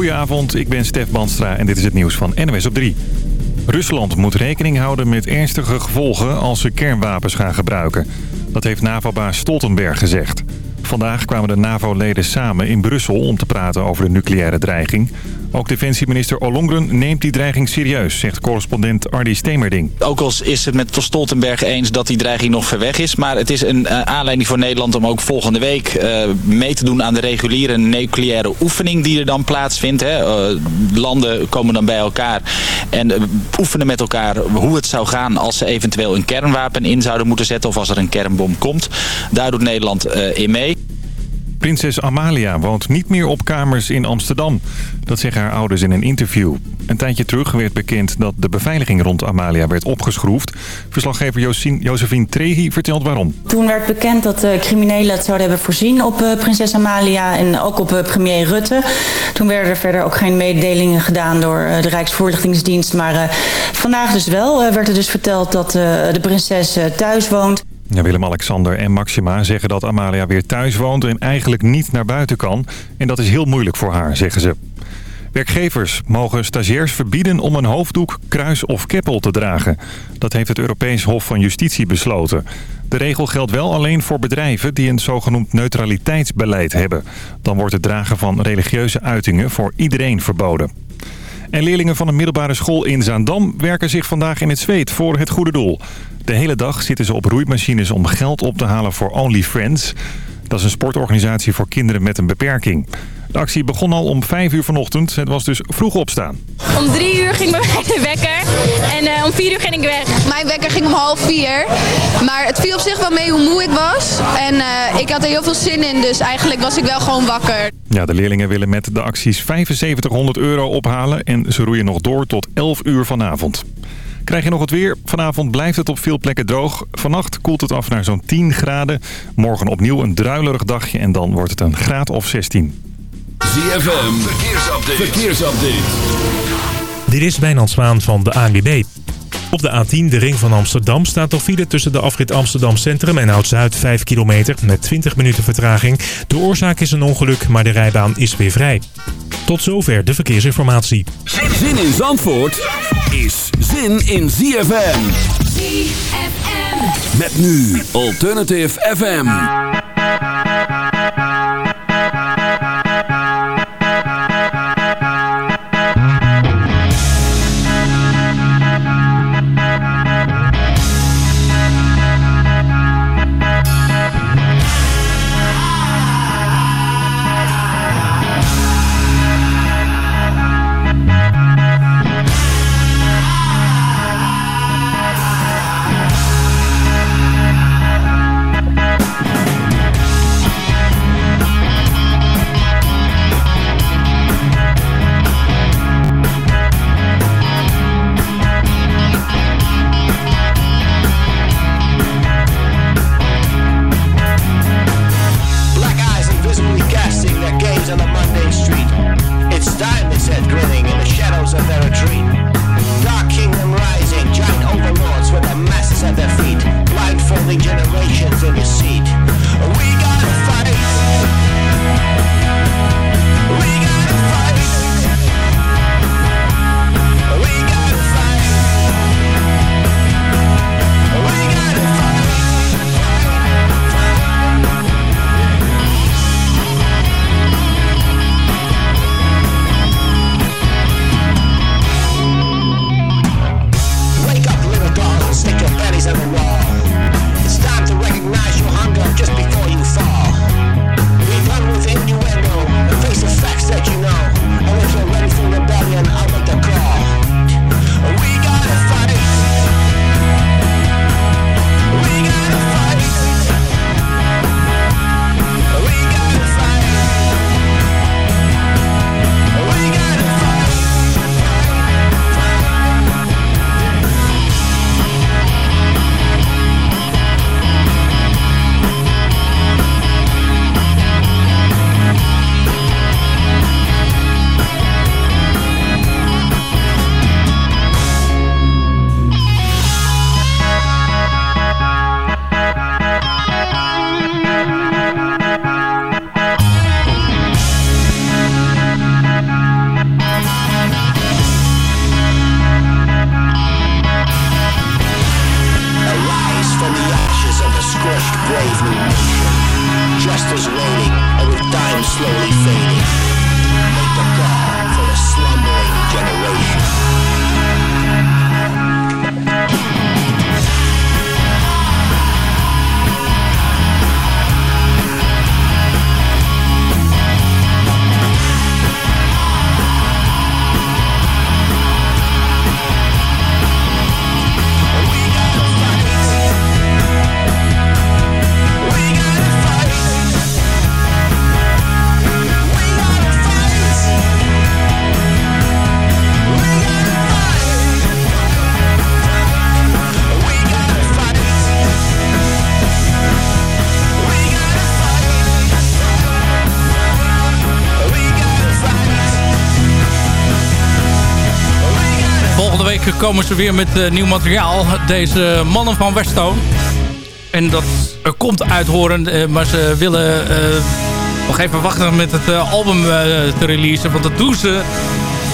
Goedenavond, ik ben Stef Banstra en dit is het nieuws van NWS op 3. Rusland moet rekening houden met ernstige gevolgen als ze kernwapens gaan gebruiken. Dat heeft NAVO-baas Stoltenberg gezegd. Vandaag kwamen de NAVO-leden samen in Brussel om te praten over de nucleaire dreiging. Ook defensieminister Ollongren neemt die dreiging serieus, zegt correspondent Ardi Stemerding. Ook al is het met Stoltenberg eens dat die dreiging nog ver weg is. Maar het is een uh, aanleiding voor Nederland om ook volgende week uh, mee te doen aan de reguliere nucleaire oefening die er dan plaatsvindt. Uh, landen komen dan bij elkaar en oefenen met elkaar hoe het zou gaan als ze eventueel een kernwapen in zouden moeten zetten of als er een kernbom komt. Daar doet Nederland in mee. Prinses Amalia woont niet meer op kamers in Amsterdam. Dat zeggen haar ouders in een interview. Een tijdje terug werd bekend dat de beveiliging rond Amalia werd opgeschroefd. Verslaggever Josephine Trehi vertelt waarom. Toen werd bekend dat criminelen het zouden hebben voorzien op uh, prinses Amalia en ook op uh, premier Rutte. Toen werden er verder ook geen mededelingen gedaan door uh, de Rijksvoorlichtingsdienst. Maar vandaag dus wel werd er dus verteld dat de prinses thuis woont. Ja, Willem-Alexander en Maxima zeggen dat Amalia weer thuis woont en eigenlijk niet naar buiten kan. En dat is heel moeilijk voor haar, zeggen ze. Werkgevers mogen stagiairs verbieden om een hoofddoek, kruis of keppel te dragen. Dat heeft het Europees Hof van Justitie besloten. De regel geldt wel alleen voor bedrijven die een zogenoemd neutraliteitsbeleid hebben. Dan wordt het dragen van religieuze uitingen voor iedereen verboden. En leerlingen van een middelbare school in Zaandam werken zich vandaag in het zweet voor het goede doel. De hele dag zitten ze op roeimachines om geld op te halen voor OnlyFriends. Dat is een sportorganisatie voor kinderen met een beperking. De actie begon al om 5 uur vanochtend. Het was dus vroeg opstaan. Om 3 uur ging bij mij de wekker en uh, om 4 uur ging ik weg. Mijn wekker ging om half 4. Maar het viel op zich wel mee hoe moe ik was. En uh, ik had er heel veel zin in, dus eigenlijk was ik wel gewoon wakker. Ja, de leerlingen willen met de acties 7500 euro ophalen en ze roeien nog door tot 11 uur vanavond. Krijg je nog het weer? Vanavond blijft het op veel plekken droog. Vannacht koelt het af naar zo'n 10 graden. Morgen opnieuw een druilerig dagje en dan wordt het een graad of 16. ZFM, verkeersupdate. verkeersupdate. Dit is Wijnand Zwaan van de ANWB. Op de A10, de ring van Amsterdam, staat nog file tussen de afrit Amsterdam Centrum en Oud-Zuid 5 kilometer met 20 minuten vertraging. De oorzaak is een ongeluk, maar de rijbaan is weer vrij. Tot zover de verkeersinformatie. Zin in Zandvoort is zin in ZFM. ZFM. Met nu Alternative FM. shadows of their retreat. Dark kingdom rising, giant overlords with the masses at their feet, blindfolding generations in deceit. Week komen ze weer met uh, nieuw materiaal. Deze mannen van Weststone. En dat komt uit horen. Uh, maar ze willen uh, nog even wachten met het album te releasen. Want dat doen ze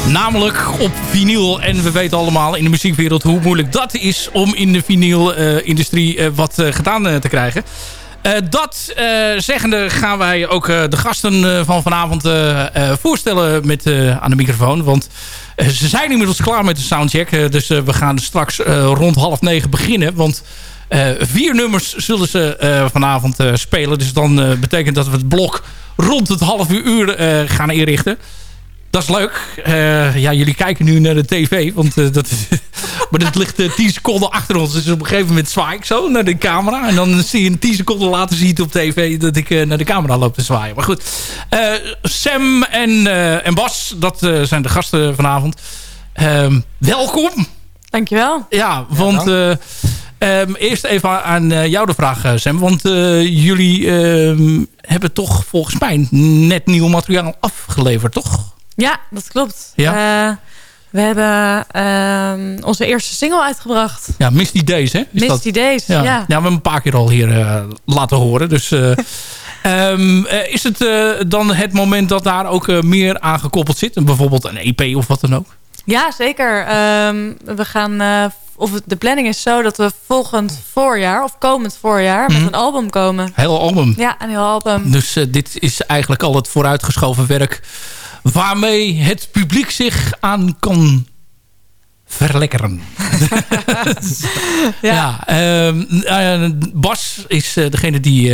namelijk op vinyl. En we weten allemaal in de muziekwereld hoe moeilijk dat is... om in de vinylindustrie wat gedaan te krijgen. Dat zeggende gaan wij ook de gasten van vanavond voorstellen met, aan de microfoon. Want ze zijn inmiddels klaar met de soundcheck. dus we gaan straks rond half negen beginnen. Want vier nummers zullen ze vanavond spelen. Dus dan betekent dat we het blok rond het half uur gaan inrichten. Dat is leuk. ja, jullie kijken nu naar de tv. Want, dat is, maar dat ligt uh, 10 seconden achter ons. Dus op een gegeven moment zwaai ik zo naar de camera. En dan zie je 10 seconden later zie je op tv dat ik naar de camera loop te zwaaien. Maar goed. Sam en, en Bas, dat zijn de gasten vanavond. Ehm, welkom. Dankjewel. Ja, want... Ja, Um, eerst even aan uh, jou de vraag, Sam. Want uh, jullie uh, hebben toch volgens mij net nieuw materiaal afgeleverd, toch? Ja, dat klopt. Ja? we hebben ehm, onze eerste single uitgebracht. Ja, Misty Days, hè? Is Misty dat... Days, ja. ja. ja. we hebben een paar keer al hier laten horen. Dus um, is het dan het moment dat daar ook meer aan gekoppeld zit? Bijvoorbeeld een EP of wat dan ook? Ja, zeker. we gaan of de planning is zo dat we volgend voorjaar of komend voorjaar met mhm. een album komen. Heel album? Ja, een heel album. Dus dit is eigenlijk al het vooruitgeschoven werk waarmee het publiek zich aan kan verlekkeren. ja. ja uh, Bas is uh, degene die,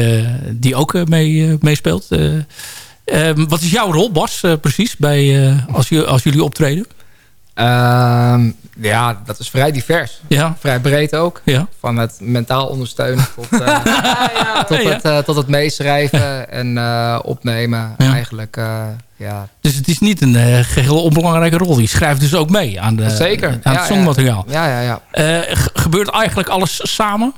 die ook mee, meespeelt. Ehm, wat is jouw rol, Bas, precies, bij, als, als jullie optreden? Ehm, ja, dat is vrij divers. Ja. Vrij breed ook. Ja. Van het mentaal ondersteunen tot, uh, ja, tot, het, uh, tot het meeschrijven en uh, opnemen. Eigenlijk, ja. Dus het is niet een geheel onbelangrijke rol. Die schrijft dus ook mee aan, de, Zeker. aan het songmateriaal. Ja, ja, ja. gebeurt eigenlijk alles samen?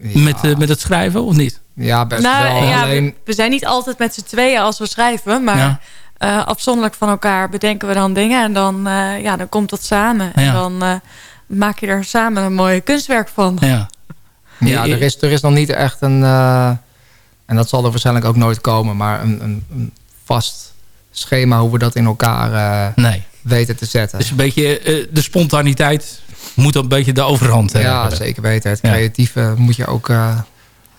Met, met het schrijven of niet? Ja, best nou, wel. Alleen... We, we, zijn niet altijd met z'n tweeën als we schrijven. Maar uh, afzonderlijk van elkaar bedenken we dan dingen. En dan, uh, ja, dan komt dat samen. En dan uh, maak je er samen een mooi kunstwerk van. Ja, ja er, is, er is nog niet echt een... en dat zal er waarschijnlijk ook nooit komen. Maar een, een, een vast schema hoe we dat in elkaar nee. weten te zetten. Dus een beetje de spontaniteit moet een beetje de overhand hebben. Ja, zeker weten. Het creatieve moet je ook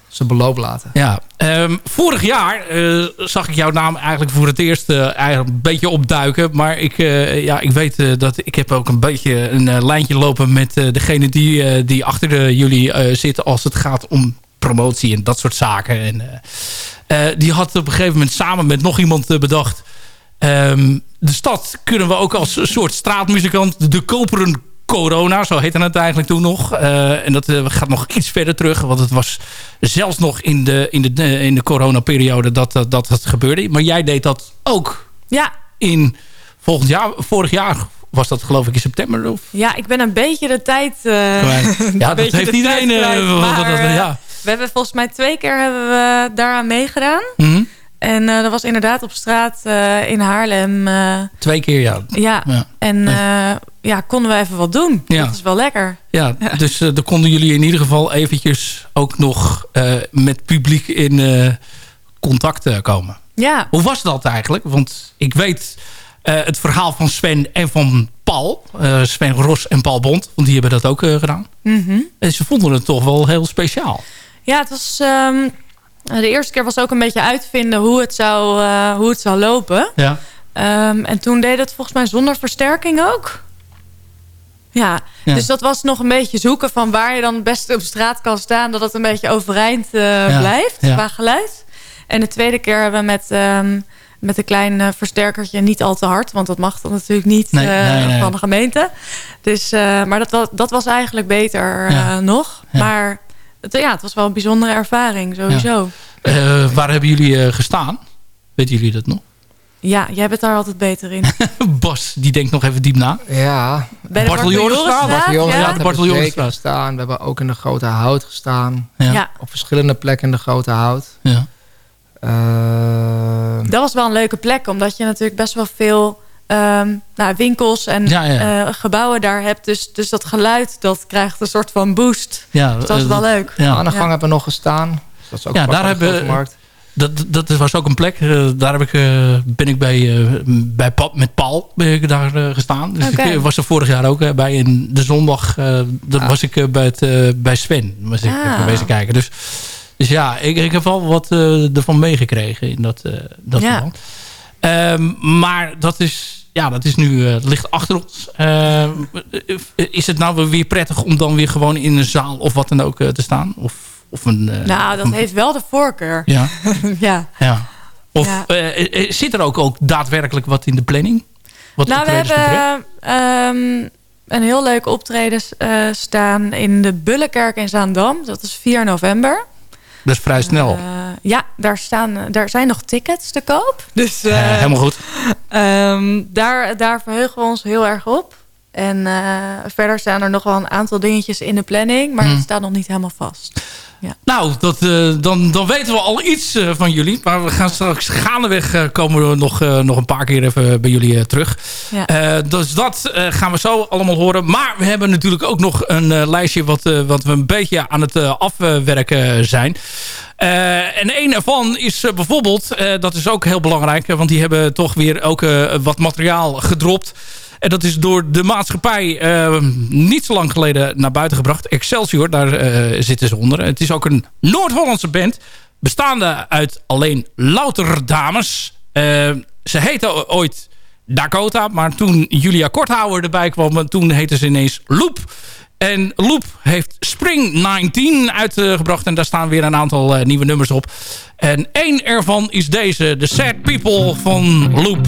ze beloop laten. Ja. Um, vorig jaar uh, zag ik jouw naam eigenlijk voor het eerst uh, eigenlijk een beetje opduiken. Maar ik, uh, ja, ik weet dat ik heb ook een beetje een lijntje lopen met degene die, die achter jullie zitten als het gaat om promotie en dat soort zaken. En, die had op een gegeven moment samen met nog iemand bedacht... Um, de stad kunnen we ook als soort straatmuzikant de koperen corona, zo heette het eigenlijk toen nog. Uh, en dat uh, gaat nog iets verder terug. Want het was zelfs nog in de, in de, uh, in de coronaperiode dat, dat, dat het gebeurde. Maar jij deed dat ook. Ja. In volgend jaar, vorig jaar was dat geloof ik in september? Of? Ja, ik ben een beetje de tijd... ja, dat heeft iedereen... ja. We hebben volgens mij twee keer hebben we daaraan meegedaan. Mm en uh, dat was inderdaad op straat uh, in Haarlem. Uh, Twee keer, ja. Ja, ja. en ja, konden we even wat doen. Ja. Dat is wel lekker. Ja, dus dan konden jullie in ieder geval eventjes ook nog met publiek in contact komen. Ja. Hoe was dat eigenlijk? Want ik weet het verhaal van Sven en van Paul. Sven Ros en Paul Bond. Want die hebben dat ook gedaan. Mm -hmm. En ze vonden het toch wel heel speciaal. Ja, het was... Um de eerste keer was ook een beetje uitvinden hoe het zou, uh, hoe het zou lopen. Ja. Um, en toen deed het volgens mij zonder versterking ook. Ja. ja. dus dat was nog een beetje zoeken van waar je dan het beste op straat kan staan. Dat het een beetje overeind uh, blijft qua geluid. En de tweede keer hebben we met, um, met een klein uh, versterkertje niet al te hard. Want dat mag dan natuurlijk niet nee, nee, nee. van de gemeente. Dus, maar dat, dat was eigenlijk beter nog. Maar het, ja, het was wel een bijzondere ervaring, sowieso. Uh, waar hebben jullie uh, gestaan? Weten jullie dat nog? Ja, jij bent daar altijd beter in. Bas, die denkt nog even diep na. Ja. Bij de Bartel Jorisstraat? Ja, de gestaan. We hebben ook in de Grote Hout gestaan. Ja. Op verschillende plekken in de Grote Hout. Ja. Uh, dat was wel een leuke plek, omdat je natuurlijk best wel veel ehm, nou, winkels en gebouwen daar hebt. Dus, dus dat geluid, dat krijgt een soort van boost. Ja, dus dat is wel leuk. Ja. Aan de gang hebben we nog gestaan. Dus dat is ook ja, daar hebben we dat, dat was ook een plek. Uh, daar heb ik, uh, ben ik bij, uh, bij met Paul ben ik daar gestaan. Dus okay. ik was er vorig jaar ook bij. En de zondag dat ah. was ik bij, het, bij Sven. Was ik ah. geweest kijken. Dus, dus ja, ik, ik heb wel wat ervan meegekregen in dat, dat ja. Um, maar dat is, ja, dat is nu ligt achter ons. Ehm, is het nou weer prettig om dan weer gewoon in een zaal of wat dan ook te staan? Of of een, uh, nou, dat heeft wel de voorkeur. Ja. ja. ja. Of ja. Uh, zit er ook, ook daadwerkelijk wat in de planning? Wat nou, we hebben um, een heel leuk optreden uh, staan in de Bullenkerk in Zaandam. Dat is 4 november. Dat is vrij snel. ja, daar, staan, daar zijn nog tickets te koop. Dus, helemaal goed. Um, daar, daar verheugen we ons heel erg op. En verder staan er nog wel een aantal dingetjes in de planning. Maar het staat nog niet helemaal vast. Ja. Nou, dat, uh, dan, dan weten we al iets uh, van jullie. Maar we gaan straks gaandeweg uh, komen we nog, nog een paar keer even bij jullie terug. Ja. dus dat gaan we zo allemaal horen. Maar we hebben natuurlijk ook nog een lijstje wat, wat we een beetje aan het afwerken zijn. en een ervan is bijvoorbeeld, dat is ook heel belangrijk... want die hebben toch weer ook wat materiaal gedropt... En dat is door de maatschappij uh, niet zo lang geleden naar buiten gebracht. Excelsior, daar uh, zitten ze onder. Het is ook een Noord-Hollandse band. Bestaande uit alleen louter dames. Uh, ze heette ooit Dakota. Maar toen Julia Korthouwer erbij kwam... toen heette ze ineens Loop. En Loop heeft Spring 19 uitgebracht. En daar staan weer een aantal nieuwe nummers op. En één ervan is deze. The Sad People van Loop.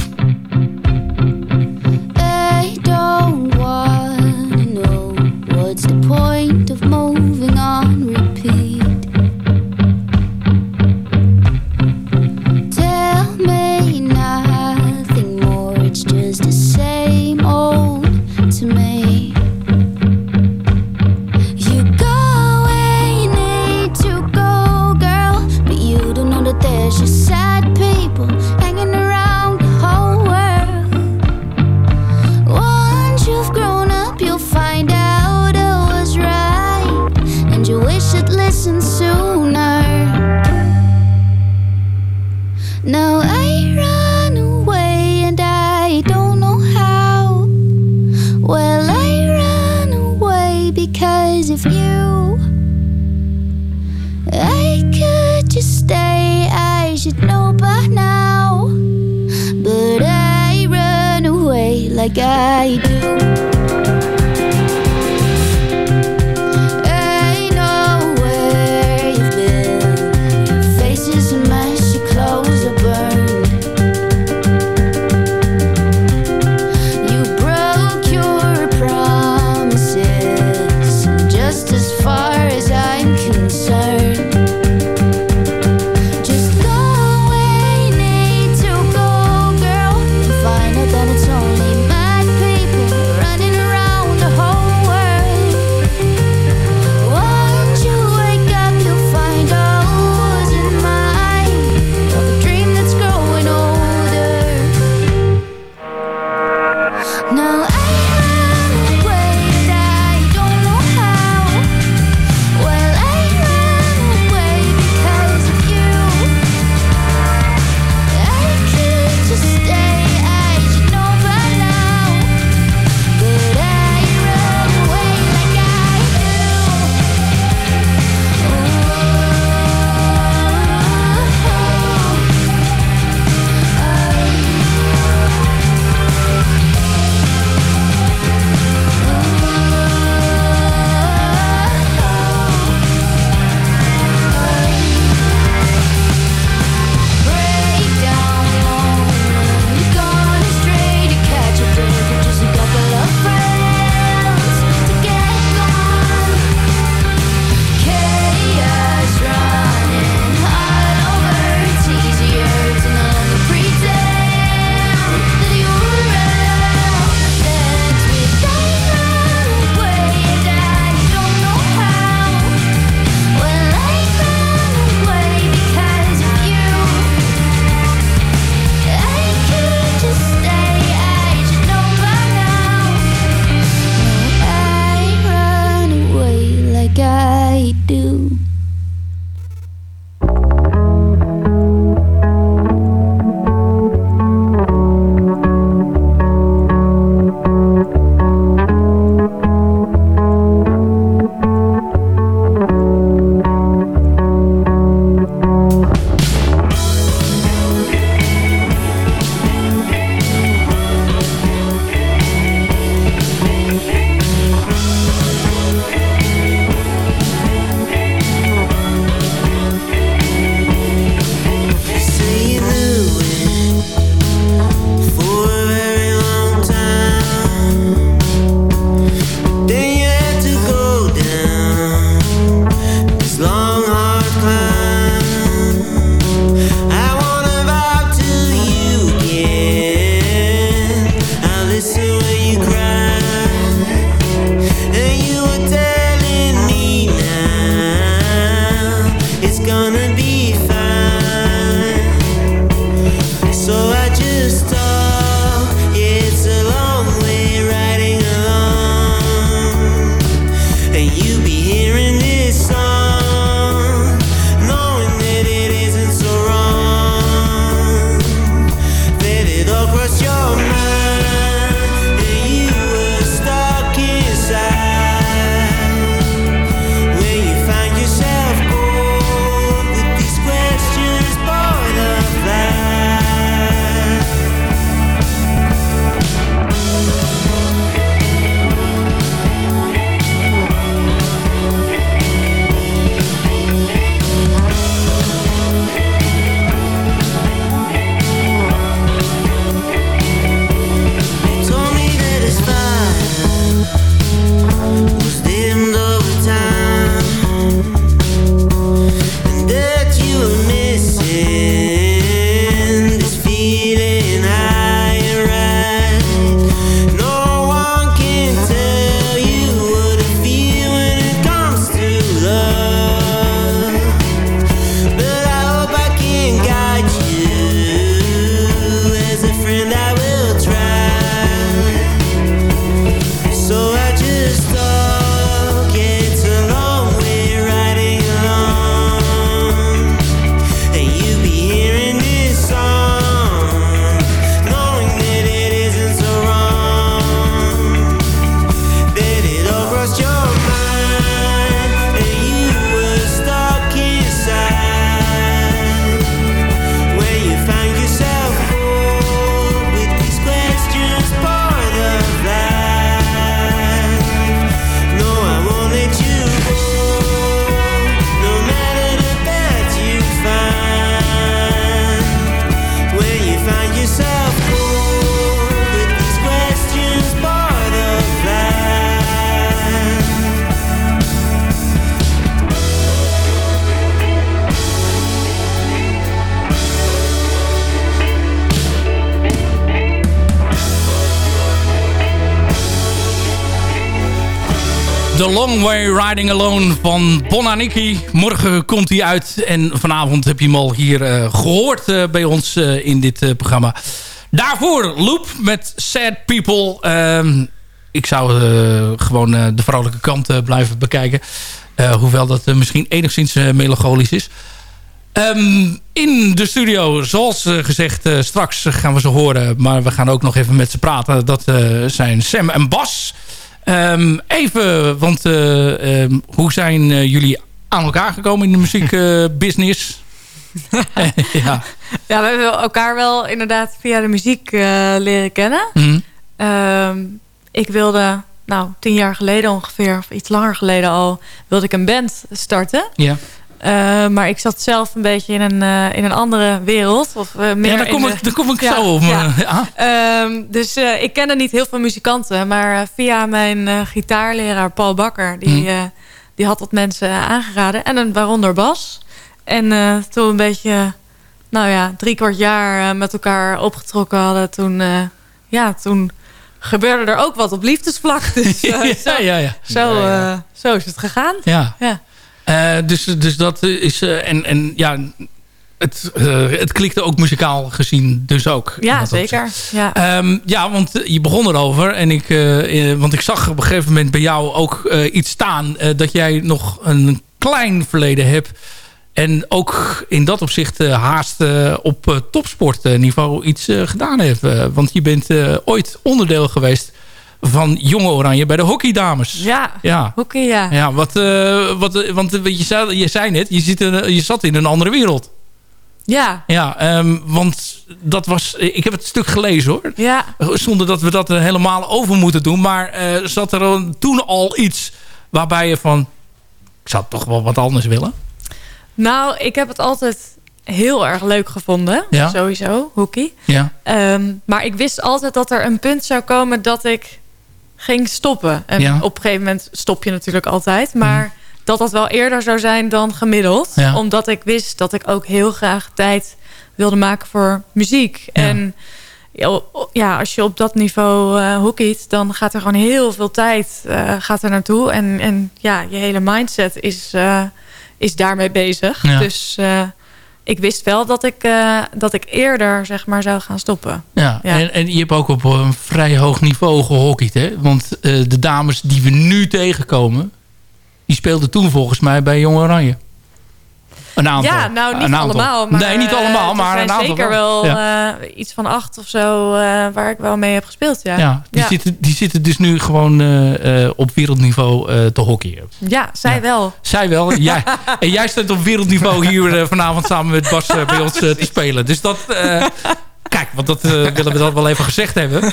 Long Way Riding Alone van Bonaniki. Morgen komt hij uit en vanavond heb je hem al hier uh, gehoord uh, bij ons uh, in dit programma. Daarvoor Loop met Sad People. Ehm, ik zou gewoon de vrolijke kant blijven bekijken. hoewel dat misschien enigszins melancholisch is. Um, in de studio, zoals gezegd, straks gaan we ze horen. Maar we gaan ook nog even met ze praten. Dat zijn Sam en Bas... Um, even, want uh, um, hoe zijn uh, jullie aan elkaar gekomen in de muziekbusiness? ja. ja, we hebben elkaar wel inderdaad via de muziek uh, leren kennen. Mm. Um, ik wilde, nou, tien jaar geleden ongeveer, of iets langer geleden al, wilde ik een band starten. Ja. Uh, maar ik zat zelf een beetje in een, uh, in een andere wereld. Of, uh, meer ja, daar kom, de... ik, daar kom ik ja, zo op. Ja. ja. Um, dus ik kende niet heel veel muzikanten. Maar via mijn gitaarleraar Paul Bakker... die, mm. die had wat mensen aangeraden. En een waaronder Bas. En toen een beetje... nou ja, drie kwart jaar met elkaar opgetrokken hadden... toen, ja, toen gebeurde er ook wat op liefdesvlak. Dus, ja, zo, ja, ja. Zo, zo is het gegaan. Ja. Uh, dus, dus dat is... Uh, en, en ja, het, uh, het klikte ook muzikaal gezien dus ook. Ja, zeker. Ja. Um, ja, want je begon erover. En ik, want ik zag op een gegeven moment bij jou ook iets staan... dat jij nog een klein verleden hebt... En ook in dat opzicht haast op topsportniveau iets gedaan hebt. want je bent ooit onderdeel geweest van Jonge Oranje bij de hockeydames. Ja, ja. hockey, ja. Ja, wat, uh, wat, want je, zei, je zei net, je, zit in, je zat in een andere wereld. Ja. Ja, um, want dat was... Ik heb het stuk gelezen hoor. Ja. Zonder dat we dat er helemaal over moeten doen. Maar uh, zat er toen al iets waarbij je van... Ik zou toch wel wat anders willen? Nou, ik heb het altijd heel erg leuk gevonden. Ja. Sowieso, hockey. Ja. Um, maar ik wist altijd dat er een punt zou komen dat ik ging stoppen. En ja. op een gegeven moment stop je natuurlijk altijd. Maar mm. dat dat wel eerder zou zijn dan gemiddeld. Ja. Omdat ik wist dat ik ook heel graag tijd wilde maken voor muziek. Ja. En ja, als je op dat niveau uh, hockeyt, dan gaat er gewoon heel veel tijd uh, gaat er naartoe. En, en ja, je hele mindset is, uh, is daarmee bezig. Dus ik wist wel dat ik, uh, dat ik eerder zeg maar, zou gaan stoppen. Ja, ja. En, en je hebt ook op een vrij hoog niveau gehockeyd. Hè? Want uh, de dames die we nu tegenkomen... die speelden toen volgens mij bij Jong Oranje. Een aantal. Ja, nou niet allemaal. Maar, nee, niet allemaal, maar een aantal. zeker wel ja. uh, iets van acht of zo waar ik wel mee heb gespeeld. Ja, ja, die, ja. Zitten, die zitten dus nu gewoon uh, op wereldniveau te hockeyen. Ja, zij wel. Zij wel. jij, en jij staat op wereldniveau hier vanavond samen met Bas bij ons te spelen. Dus dat... Kijk, want dat willen we dan wel even gezegd hebben.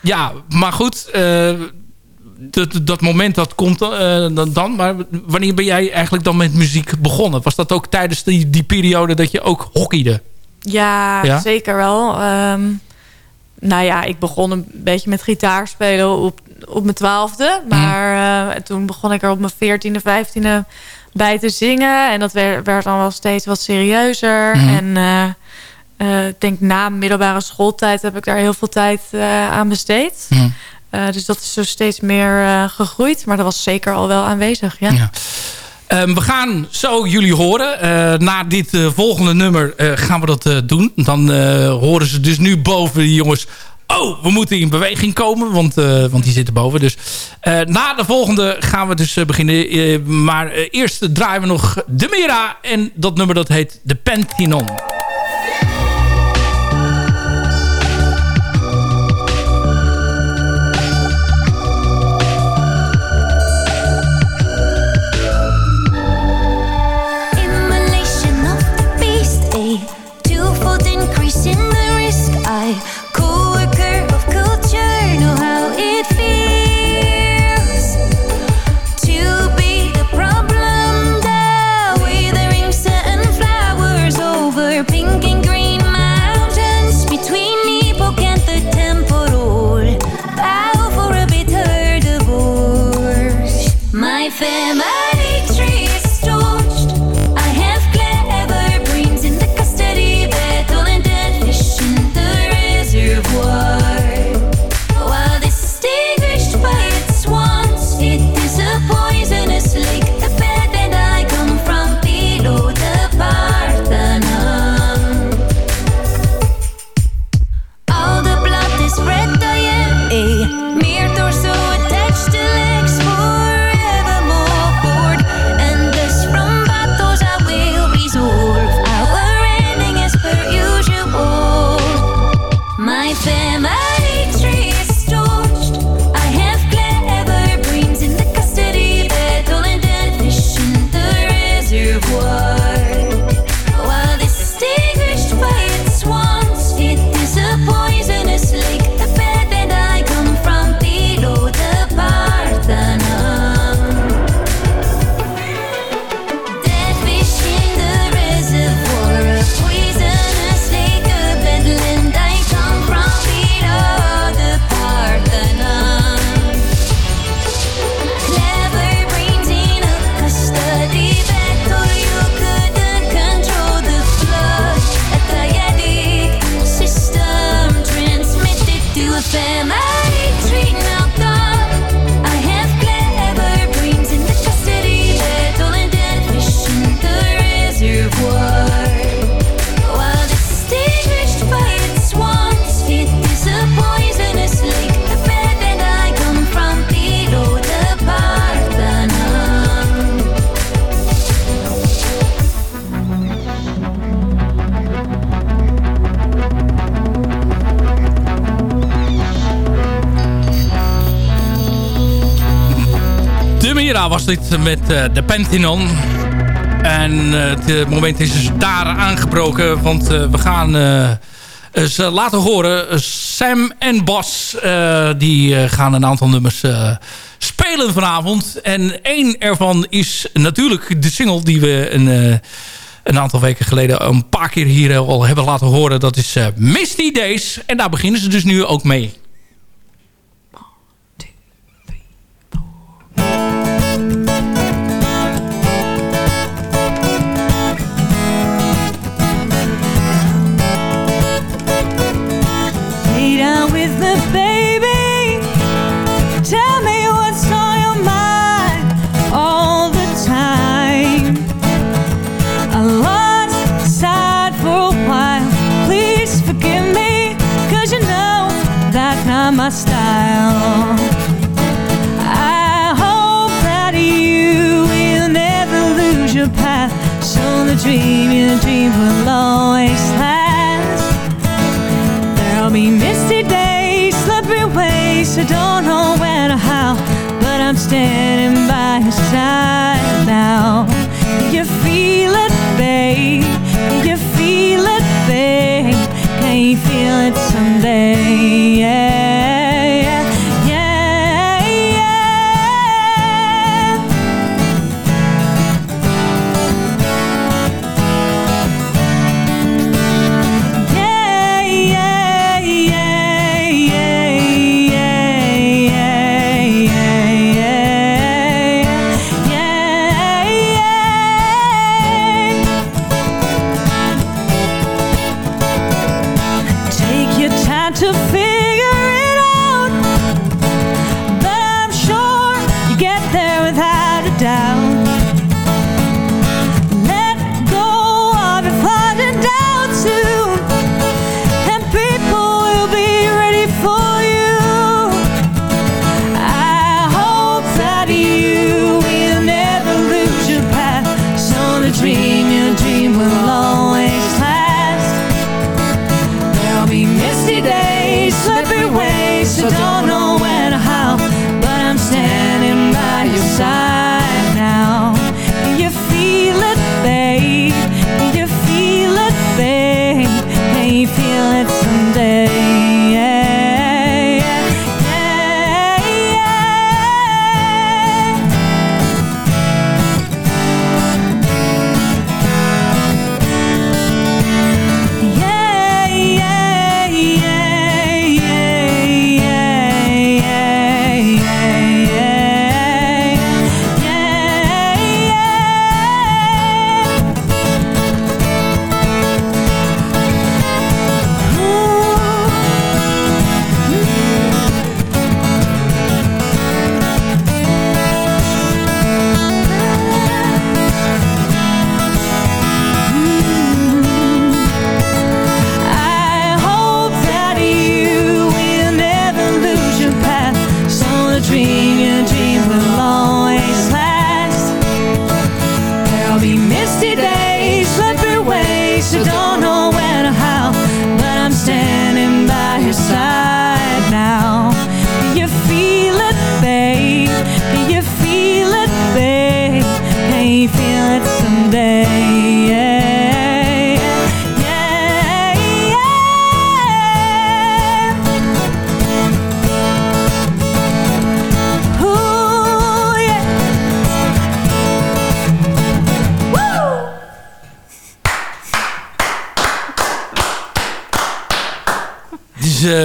ja, maar goed dat, dat moment dat komt uh, dan. Maar wanneer ben jij eigenlijk dan met muziek begonnen? Was dat ook tijdens die, die periode dat je ook hockeyde? Ja, ja? zeker wel. Um, nou ja, ik begon een beetje met gitaar spelen op, op mijn twaalfde. Maar mm. uh, toen begon ik er op mijn veertiende, vijftiende bij te zingen. En dat werd, werd dan wel steeds wat serieuzer. Mhm. Mm. En uh, ik denk na middelbare schooltijd heb ik daar heel veel tijd aan besteed. Mm. Uh, dus dat is zo steeds meer uh, gegroeid. Maar dat was zeker al wel aanwezig, ja. ja. Um, we gaan zo jullie horen. Uh, na dit volgende nummer gaan we dat doen. Dan horen ze dus nu boven die jongens... Oh, we moeten in beweging komen, want, want die zitten boven. Dus na de volgende gaan we dus beginnen. maar eerst draaien we nog de Mira. En dat nummer dat heet De memory tree. Pantheon. was dit met uh, de Pentanon. En uh, het moment is dus daar aangebroken. Want we gaan ze laten horen. Sam en Bas die gaan een aantal nummers spelen vanavond. En één ervan is natuurlijk de single die we een, een aantal weken geleden een paar keer hier al hebben laten horen. Dat is Misty Days. En daar beginnen ze dus nu ook mee. Misty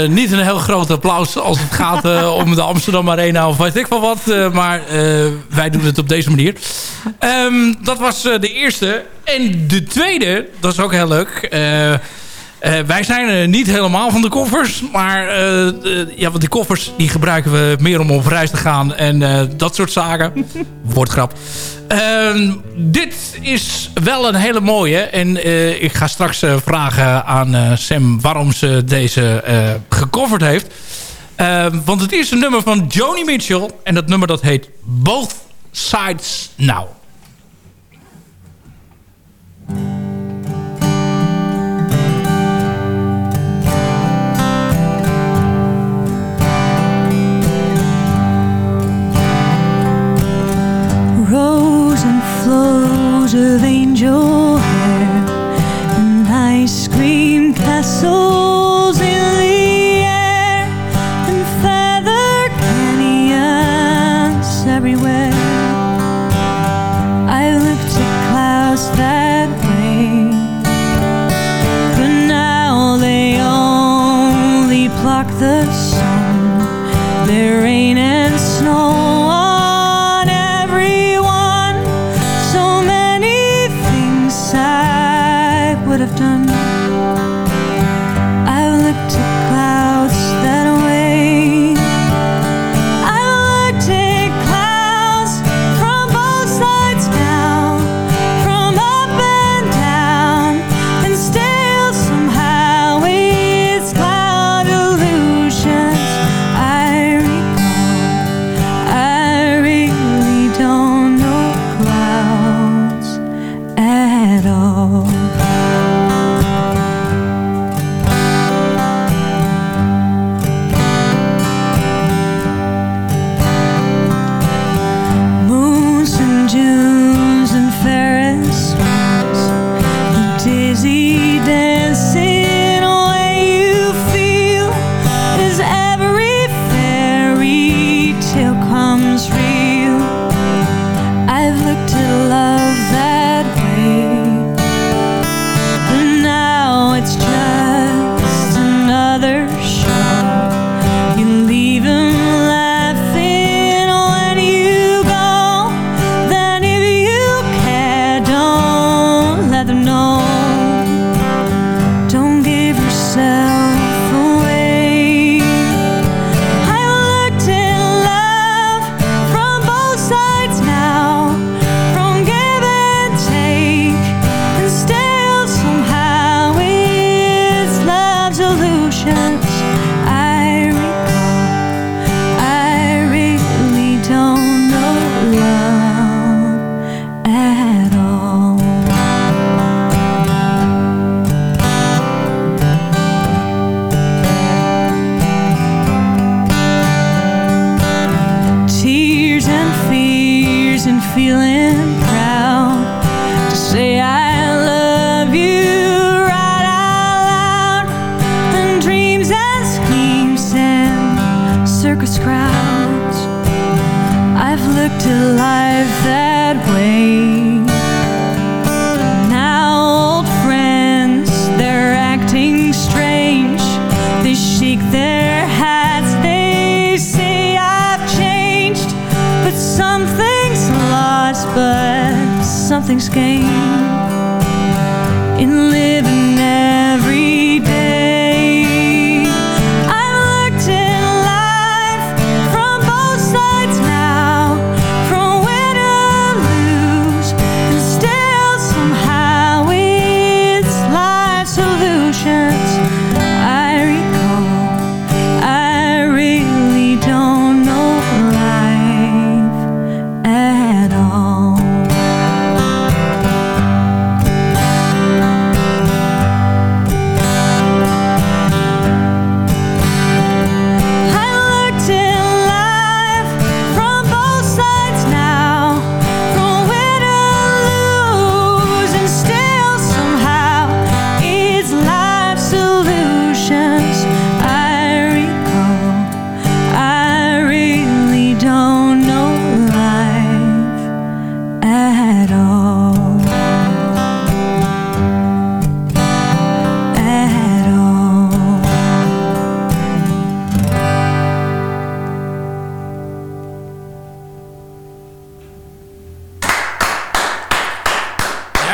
Eh, niet een heel groot applaus als het gaat eh, om de Amsterdam Arena of weet ik van wat. Eh, maar wij doen het op deze manier. Ehm, dat was de eerste. En de tweede, dat is ook heel leuk... Eh, wij zijn niet helemaal van de koffers. Maar eh, ja, want die koffers die gebruiken we meer om op reis te gaan. En eh, dat soort zaken. Wordt Woordgrap. Ehm, dit is wel een hele mooie. En ik ga straks vragen aan Sam waarom ze deze gecoverd heeft. Ehm, want het is een nummer van Joni Mitchell. En dat nummer dat heet Both Sides Now. of angel hair and ice cream castles.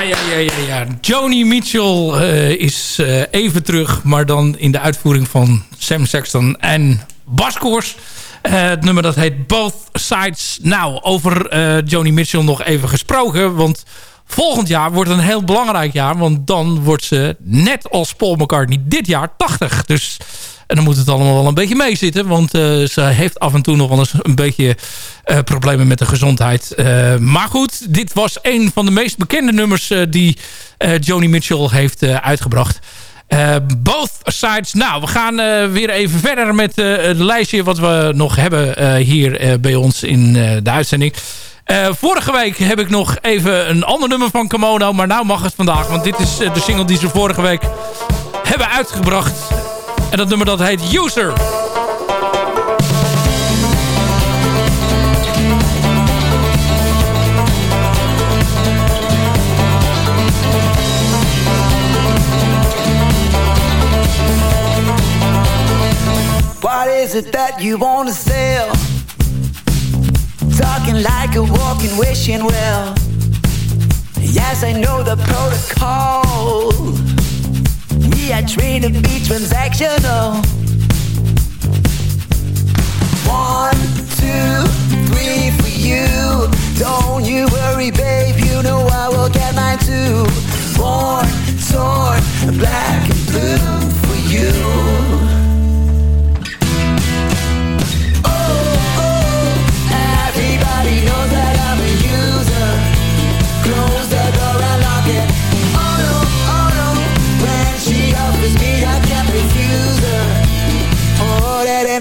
Ja, Joni Mitchell uh, is uh, even terug, maar dan in de uitvoering van Sam Sexton en Baskoors. Uh, het nummer dat heet Both Sides. Nou, over Joni Mitchell nog even gesproken, want volgend jaar wordt een heel belangrijk jaar, want dan wordt ze net als Paul McCartney dit jaar 80. Dus en dan moet het allemaal wel een beetje meezitten. Want uh, ze heeft af en toe nog wel eens een beetje uh, problemen met de gezondheid. Uh, maar goed, dit was een van de meest bekende nummers die Joni Mitchell heeft uitgebracht. both sides. Nou, we gaan weer even verder met het lijstje wat we nog hebben hier bij ons in de uitzending. Vorige week heb ik nog even een ander nummer van Komodo. Maar nou mag het vandaag. Want dit is de single die ze vorige week hebben uitgebracht. En dat nummer dat heet User. What is it that you want to? Talking like a walking wishing well. Yes, I know the protocol. We are trained to be transactional. One, two, three for you. Don't you worry, babe. You know I will get mine too. Born, torn, black and blue for you.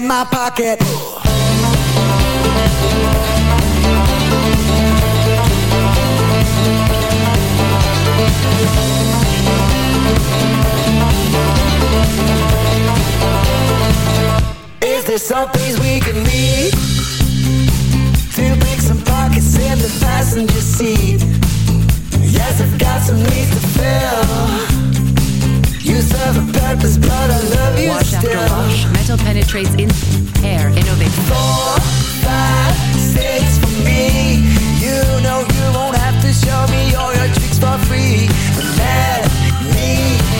My pocket. Is there some things we can meet? To make some pockets in the passenger seat. Yes, I've got some needs to fill. You serve a purpose, but I love you wash still. after wash, metal penetrates in air, innovates. Four, five, six for me. You know you won't have to show me all your tricks for free. Let me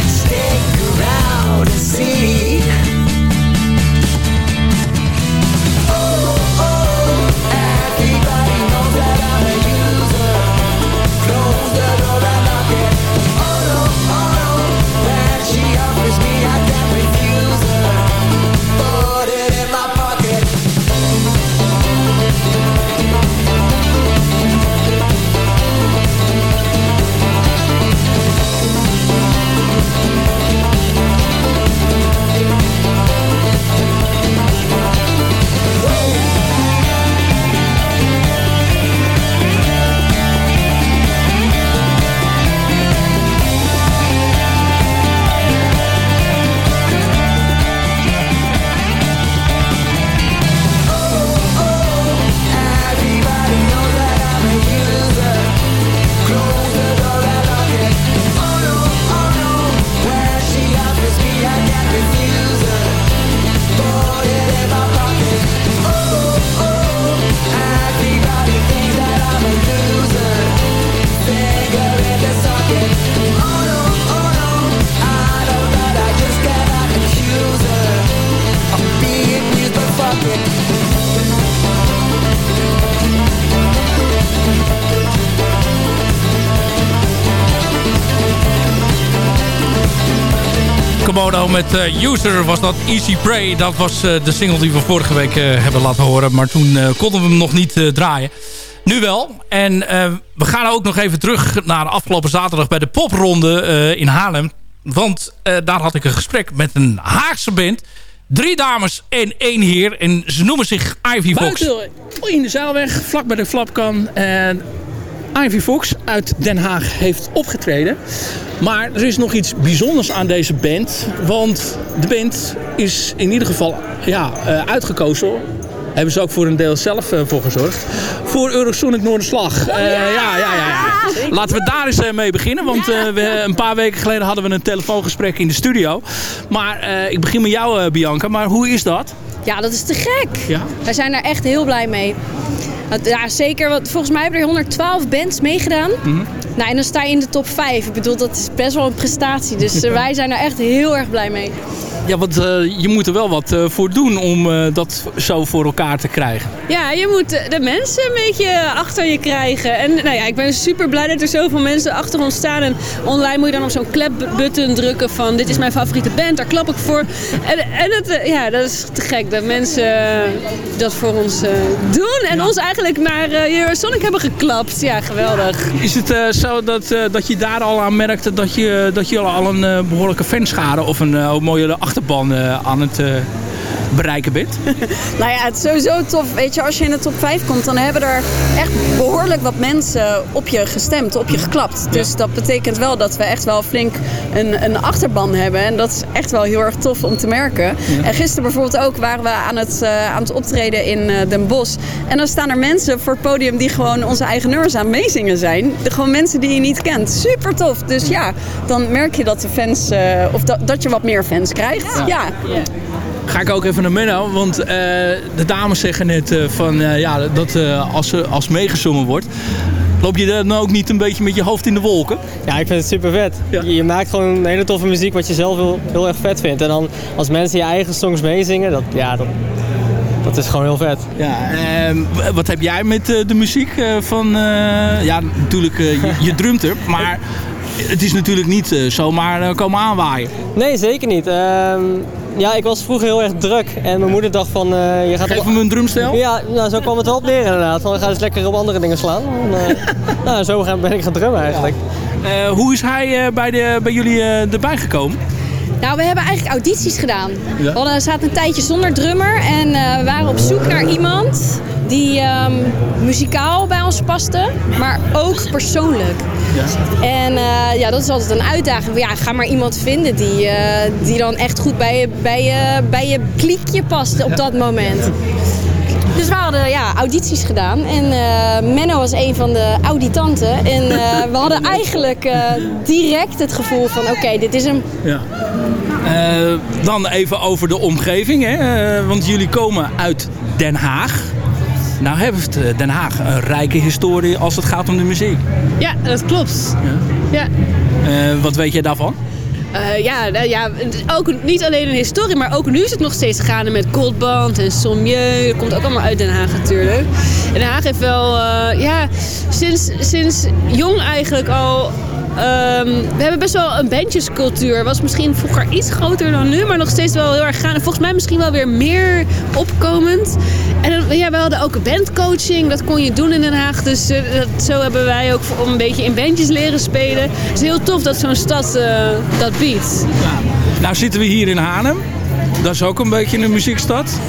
stick around and see. Met uh, User was dat Easy Prey. Dat was uh, de single die we vorige week uh, hebben laten horen. Maar toen konden we hem nog niet draaien. Nu wel. En we gaan ook nog even terug naar afgelopen zaterdag bij de popronde in Haarlem. Want daar had ik een gesprek met een Haagse band. Drie dames en één heer. En ze noemen zich Ivy Fox. Buiten in de Zaalweg, vlak bij de Flapkan. En Ivy Fox uit Den Haag heeft opgetreden. Maar er is nog iets bijzonders aan deze band. Want de band is in ieder geval ja, uh, uitgekozen hebben ze ook voor een deel zelf uh, voor gezorgd. Voor Eurosonic Noorderslag. Uh, ja, ja, ja, ja, Laten we daar eens mee beginnen. Want we, een paar weken geleden hadden we een telefoongesprek in de studio. Maar ik begin met jou, Bianca. Maar hoe is dat? Ja, dat is te gek. Ja? Wij zijn daar echt heel blij mee. Ja, zeker. Want volgens mij hebben er 112 bands meegedaan. Mhm. Nou, en dan sta je in de top 5. Ik bedoel, dat is best wel een prestatie. Dus eh, wij zijn er echt heel erg blij mee. Ja, want eh, je moet er wel wat eh, voor doen om eh, dat zo voor elkaar te krijgen. Ja, je moet de mensen een beetje achter je krijgen. En nou ja, ik ben super blij dat er zoveel mensen achter ons staan. En online moet je dan op zo'n klapbutton drukken van dit is mijn favoriete band, daar klap ik voor. En, en dat, ja, dat is te gek dat mensen dat voor ons doen. En ons eigenlijk naar uh, Sonic hebben geklapt. Ja, geweldig. Is het zo dat, dat je daar al aan merkte dat je, dat je al een behoorlijke fanschade of een mooie achterban aan het bereiken bent? nou ja, het is sowieso tof. Weet je, als je in de top 5 komt, dan hebben er echt behoorlijk wat mensen op je gestemd, op je geklapt. Dus dat betekent wel dat we echt wel flink een, een achterban hebben. En dat is echt wel heel erg tof om te merken. En gisteren bijvoorbeeld ook waren we aan het, uh, aan het optreden in uh, Den Bosch. En dan staan er mensen voor het podium die gewoon onze eigen nummers aan meezingen zijn. De, gewoon mensen die je niet kent. Super tof. Dus ja, dan merk je dat de fans, uh, of dat, dat je wat meer fans krijgt. ja. ja ga ik ook even naar Menno. Want uh, de dames zeggen net uh, van, uh, ja, dat als, als meegezongen wordt... Loop je dan ook niet een beetje met je hoofd in de wolken? Ja, ik vind het super vet. Ja. Je, je, maakt gewoon een hele toffe muziek wat je zelf heel, heel erg vet vindt. En dan als mensen je eigen songs meezingen, dat, ja, dat, dat is gewoon heel vet. Ja, ehm, wat heb jij met de muziek van... ja, natuurlijk, je, je drumt er, maar het is natuurlijk niet zomaar komen aanwaaien. Nee, zeker niet. Ja, ik was vroeger heel erg druk. En mijn moeder dacht van... Uh, je gaat Geef hem een drumstel? Ja, nou, zo kwam het wel op neer inderdaad. Van, ga eens lekker op andere dingen slaan. En, uh, nou, zo ben ik gaan drummen eigenlijk. Ja. Uh, hoe is hij bij, de, bij jullie erbij gekomen? Nou, we hebben eigenlijk audities gedaan. Ja. We hadden, zaten een tijdje zonder drummer en we waren op zoek naar iemand die um, muzikaal bij ons paste, maar ook persoonlijk. Ja. En uh, ja, dat is altijd een uitdaging. Ja, ga maar iemand vinden die, uh, die dan echt goed bij je, bij je, bij je kliekje past op dat moment. Dus we hadden ja, audities gedaan. En uh, Menno was een van de auditanten. En uh, we hadden eigenlijk uh, direct het gevoel van oké, okay, dit is hem. Ja. dan even over de omgeving. Hè? want jullie komen uit Den Haag. Nou heeft eh, Den Haag een rijke historie als het gaat om de muziek. Ja, dat klopt. Ja. ja. Uh, wat weet jij daarvan? Uh, ja, nou ja, ook niet alleen een historie, maar ook nu is het nog steeds gaande met Goldband en Sommieu. Dat komt ook allemaal uit Den Haag natuurlijk. En Den Haag heeft wel, uh, ja, sinds, sinds jong eigenlijk al Um, we hebben best wel een bandjescultuur. Was misschien vroeger iets groter dan nu, maar nog steeds wel heel erg gaande. Volgens mij misschien wel weer meer opkomend. En ja, we hadden ook bandcoaching. Dat kon je doen in Den Haag. Dus uh, dat, zo hebben wij ook een beetje in bandjes leren spelen. Het is heel tof dat zo'n stad uh, dat biedt. Nou zitten we hier in Haarlem. Dat is ook een beetje een muziekstad.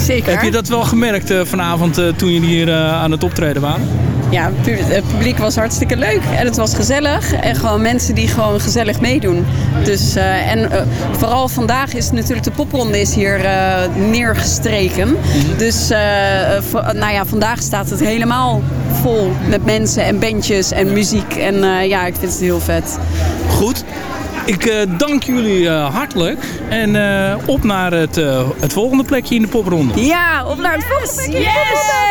Zeker. Heb je dat wel gemerkt uh, vanavond toen jullie hier aan het optreden waren? Ja, het publiek was hartstikke leuk. En het was gezellig. En gewoon mensen die gewoon gezellig meedoen. Dus, uh, en uh, vooral vandaag is natuurlijk de popronde is hier uh, neergestreken. Dus nou ja, vandaag staat het helemaal vol met mensen en bandjes en muziek. En ja, ik vind het heel vet. Goed. Ik uh, dank jullie uh, hartelijk. En uh, op naar het, het volgende plekje in de popronde. Ja, op naar het volgende plekje yes!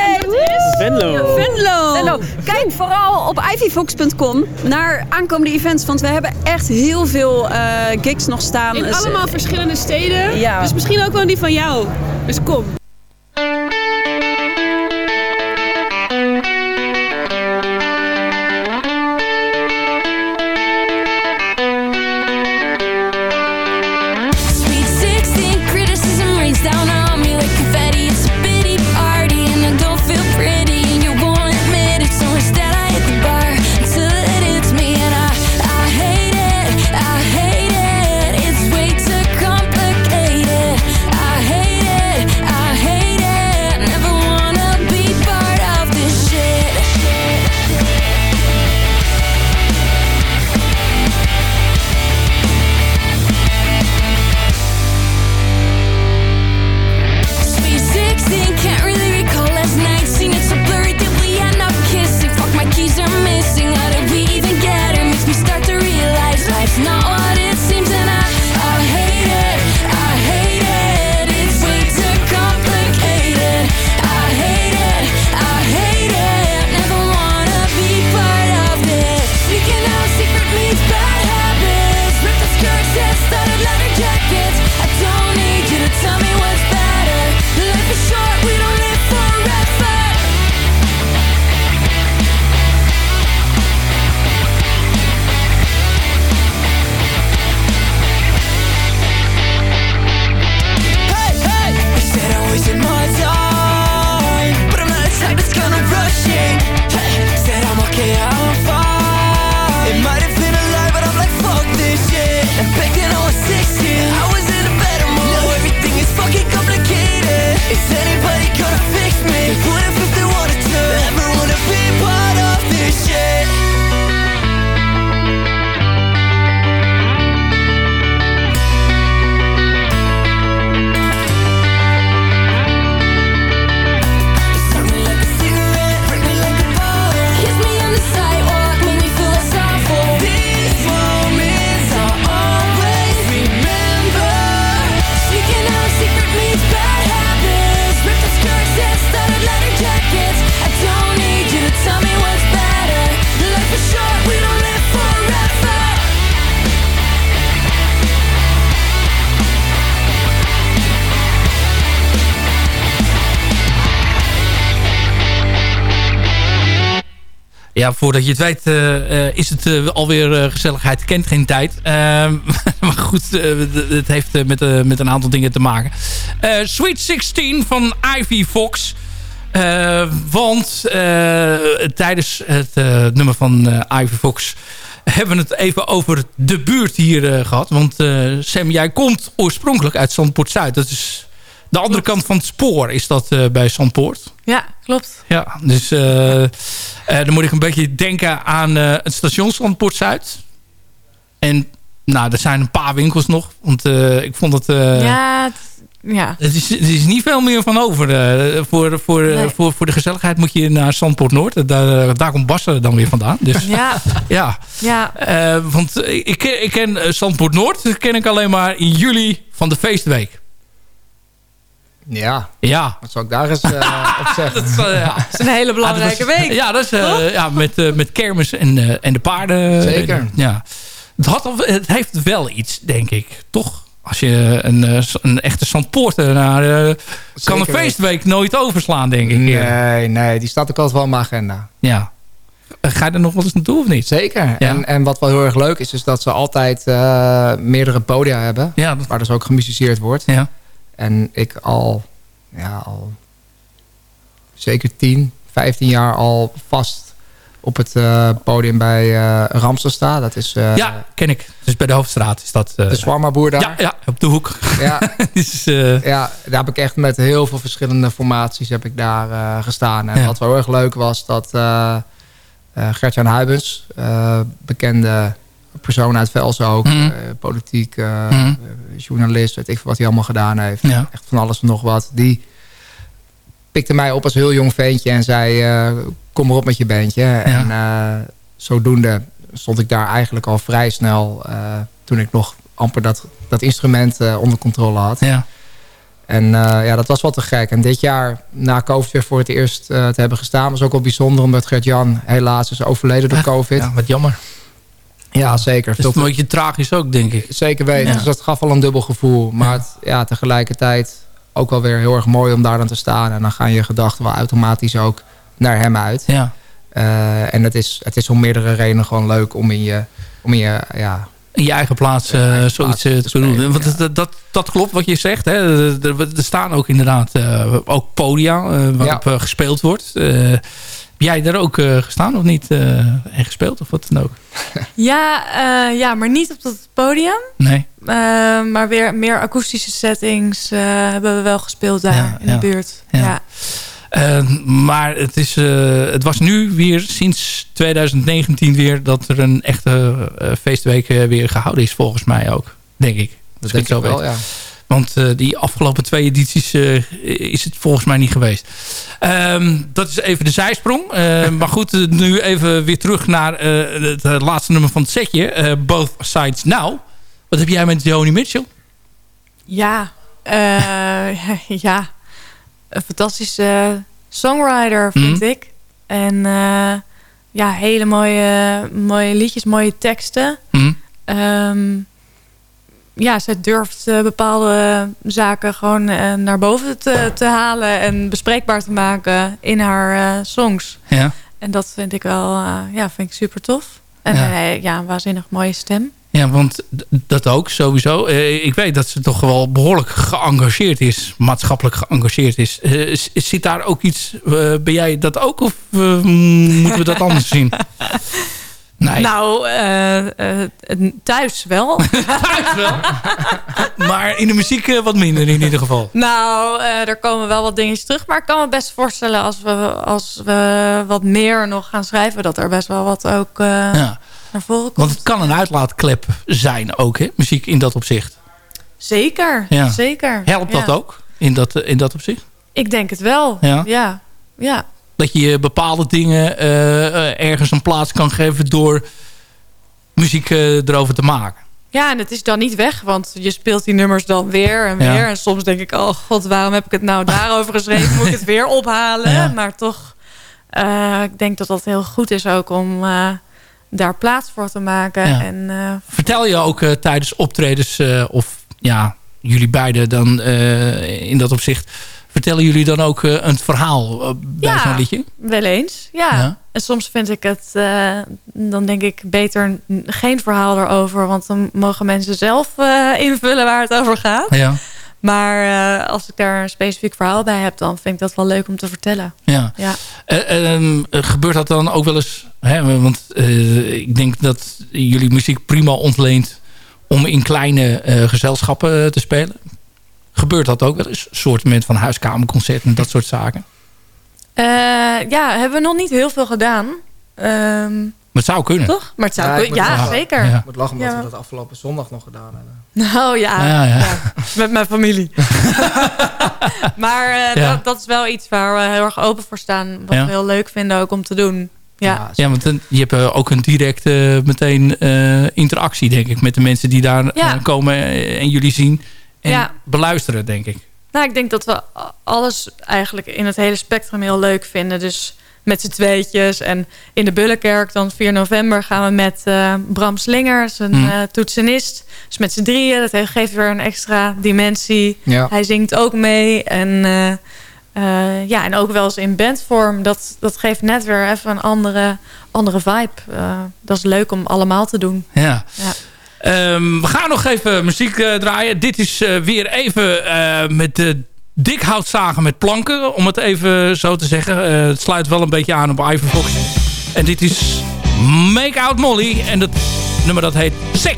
in de popronde. Venlo. Venlo. Venlo. Kijk vooral op ivyfox.com naar aankomende events. Want we hebben echt heel veel gigs nog staan. In allemaal verschillende steden. Ja. Dus misschien ook wel die van jou. Dus kom. Ja, voordat je het weet uh, is het uh, alweer gezelligheid kent geen tijd. Maar goed, het heeft met, met een aantal dingen te maken. Sweet 16 van Ivy Fox. want tijdens het nummer van Ivy Fox hebben we het even over de buurt hier gehad. Want Sam, jij komt oorspronkelijk uit Zandpoort Zuid. Dat is de andere kant van het spoor is dat uh, bij Zandpoort. Ja, klopt. Ja, dus uh, uh, dan moet ik een beetje denken aan het station Zandpoort Zuid. En nou, er zijn een paar winkels nog. Want ik vond het... ja, het, ja. Het is, er is niet veel meer van over. voor, voor, nee. voor, voor de gezelligheid moet je naar Zandpoort Noord. Daar, daar komt Bassen dan weer vandaan. Dus, ja. ja. ja. want ik, ik ken Zandpoort Noord. Dat ken ik alleen maar in juli van de feestweek. Ja. ja. Wat zou ik daar eens uh, op zeggen? dat, is, uh, ja. dat, is, een hele belangrijke week. Ja, dat is, uh, ja met, met kermis en, en de paarden. Zeker. Ja. Het, had, het heeft wel iets, denk ik. Toch? Als je een, een echte Zandpoorter naar... kan een feestweek nooit overslaan, denk ik. Nee, nee. Die staat ook altijd wel op mijn agenda. Ja. Ga je er nog wel eens naartoe of niet? Zeker. Ja. En, en wat wel heel erg leuk is, is dat ze altijd meerdere podia hebben. Ja, dat... Waar dus ook gemusiceerd wordt. Ja. En ik al, ja, al zeker 10, 15 jaar al vast op het uh, podium bij uh, Ramsel sta. Dat is, uh, ja, ken ik. Dus bij de Hoofdstraat is dat... de Swarma-boer daar. Ja, ja, op de hoek. Ja, dus, ja, daar heb ik echt met heel veel verschillende formaties heb ik daar gestaan. En ja. wat wel heel erg leuk was, dat Gert-Jan Huibens, bekende persoon uit Velsen ook. Mm uh, politiek, uh, mm -hmm. journalist, weet ik wat hij allemaal gedaan heeft. Ja. Echt van alles en nog wat. Die pikte mij op als heel jong ventje en zei... Uh, kom maar op met je bandje. Ja. En zodoende stond ik daar eigenlijk al vrij snel... toen ik nog amper dat, dat instrument onder controle had. Ja. En ja, dat was wel te gek. En dit jaar, na COVID weer voor het eerst te hebben gestaan... was ook wel bijzonder, omdat Gert-Jan helaas is overleden door COVID. Ja, wat jammer. Ja, zeker. Dat is een beetje tragisch ook, denk ik. Zeker weten. Ja. Dus dat gaf wel een dubbel gevoel. Maar het, ja, tegelijkertijd ook wel weer heel erg mooi om daar dan te staan. En dan gaan je gedachten wel automatisch ook naar hem uit. Ja. Uh, en het is, het is om meerdere redenen gewoon leuk om in je, om in je ja, in je eigen plaats uh, eigen zoiets plaats te, te doen. Want ja. dat, dat, dat, klopt wat je zegt. Hè. Er, er staan ook inderdaad uh, ook podia uh, waarop ja. gespeeld wordt. Heb jij daar ook gestaan of niet? en gespeeld of wat dan ook? Ja, ja maar niet op dat podium. Nee. maar weer meer akoestische settings hebben we wel gespeeld daar ja, in de buurt. ja. Uh, maar het, is, uh, het was nu weer sinds 2019 weer dat er een echte uh, feestweek weer gehouden is volgens mij ook. Denk ik. Dat denk ik zo wel, ja. Want die afgelopen twee edities is het volgens mij niet geweest. Um, dat is even de zijsprong. maar goed, nu even weer terug naar het laatste nummer van het setje. Both Sides Now. Wat heb jij met Joni Mitchell? Ja, ja een fantastische songwriter, vind mm. ik. En uh, ja, hele mooie, mooie liedjes, mooie teksten. Mm. Um, ja, zij durft uh, bepaalde zaken gewoon uh, naar boven te, te, halen en bespreekbaar te maken in haar songs. Ja. En dat vind ik wel, ja, vind ik super tof. En ja, ja een waanzinnig mooie stem. Ja, want dat ook sowieso. Ik weet dat ze toch wel behoorlijk geëngageerd is. Maatschappelijk geëngageerd is. Zit daar ook iets... Ben jij dat ook? Of moeten we dat anders zien? Nee. Nou, thuis wel. thuis wel? maar in de muziek wat minder in ieder geval. Nou, er komen wel wat dingetjes terug. Maar ik kan me best voorstellen als we, als we wat meer nog gaan schrijven... dat er best wel wat ook... ja. Want het kan een uitlaatklep zijn ook, hè? muziek in dat opzicht. Zeker, ja. zeker. Helpt dat ook in dat, in dat opzicht? Ik denk het wel, ja. ja. Dat je bepaalde dingen uh, ergens een plaats kan geven door muziek uh, erover te maken. Ja, en het is dan niet weg, want je speelt die nummers dan weer en weer. Ja. En soms denk ik, oh god, waarom heb ik het nou daarover geschreven? Moet ik het weer ophalen? Ja. Maar toch, uh, ik denk dat dat heel goed is ook om daar plaats voor te maken. Ja. En, uh, Vertel je ook tijdens optredens, of ja, jullie beiden dan in dat opzicht... vertellen jullie dan ook een verhaal bij ja, zo'n liedje? wel eens. Ja. En soms vind ik het, dan denk ik beter geen verhaal erover. Want dan mogen mensen zelf invullen waar het over gaat. Ja. Maar als ik daar een specifiek verhaal bij heb, dan vind ik dat wel leuk om te vertellen. Ja. ja. Uh, gebeurt dat dan ook wel eens? Hè, want uh, ik denk dat jullie muziek prima ontleent om in kleine gezelschappen te spelen. Gebeurt dat ook wel eens? Een soort van huiskamerconcerten en dat soort zaken? ja, hebben we nog niet heel veel gedaan. Um, maar het zou kunnen. Toch? Maar het zou ja, kunnen. Ja, zeker. Ik moet lachen omdat we dat afgelopen zondag nog gedaan hebben. Nou ja, ja, ja. met mijn familie. maar uh, dat, dat, is wel iets waar we heel erg open voor staan. Wat we heel leuk vinden ook om te doen. Ja, ja want je hebt uh, ook een directe meteen uh, interactie, denk ik. Met de mensen die daar komen en jullie zien. En beluisteren, denk ik. Nou, ik denk dat we alles eigenlijk in het hele spectrum heel leuk vinden. Dus met z'n tweetjes. En in de Bullenkerk dan 4 november gaan we met uh, Bram Slingers, een mm. uh, toetsenist. Dus met z'n drieën, dat geeft weer een extra dimensie. Ja. Hij zingt ook mee. En, uh, ja, en ook wel eens in bandvorm. Dat, dat geeft net weer even een andere, andere vibe. dat is leuk om allemaal te doen. Ja. ja. Um, we gaan nog even muziek draaien. Dit is weer even met de dik hout zagen met planken, om het even zo te zeggen. Het sluit wel een beetje aan op Ivor Fox. En dit is Make Out Molly. En dat nummer dat heet Sick.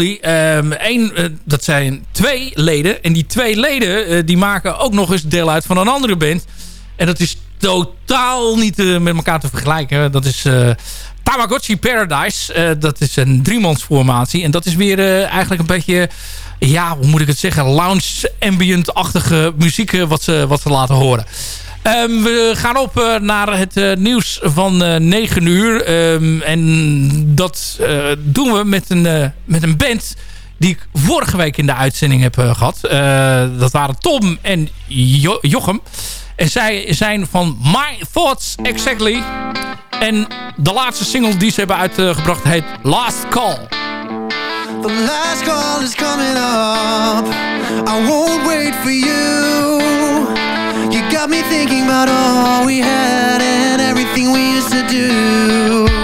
Één, uh, dat zijn twee leden. En die twee leden uh, die maken ook nog eens deel uit van een andere band. En dat is totaal niet uh, met elkaar te vergelijken. Dat is Tamagotchi Paradise. dat is een driemansformatie. En dat is weer eigenlijk een beetje... Ja, hoe moet ik het zeggen? Lounge ambient-achtige muziek wat, ze, wat ze laten horen. Um, we gaan op uh, naar het uh, nieuws van uh, 9 uur. Um, en dat doen we met een, met een band die ik vorige week in de uitzending heb gehad. dat waren Tom en jo Jochem. En zij zijn van My Thoughts Exactly. En de laatste single die ze hebben uitgebracht heet Last Call. The last call is coming up I won't wait for You got me thinking about all we had and everything we used to do.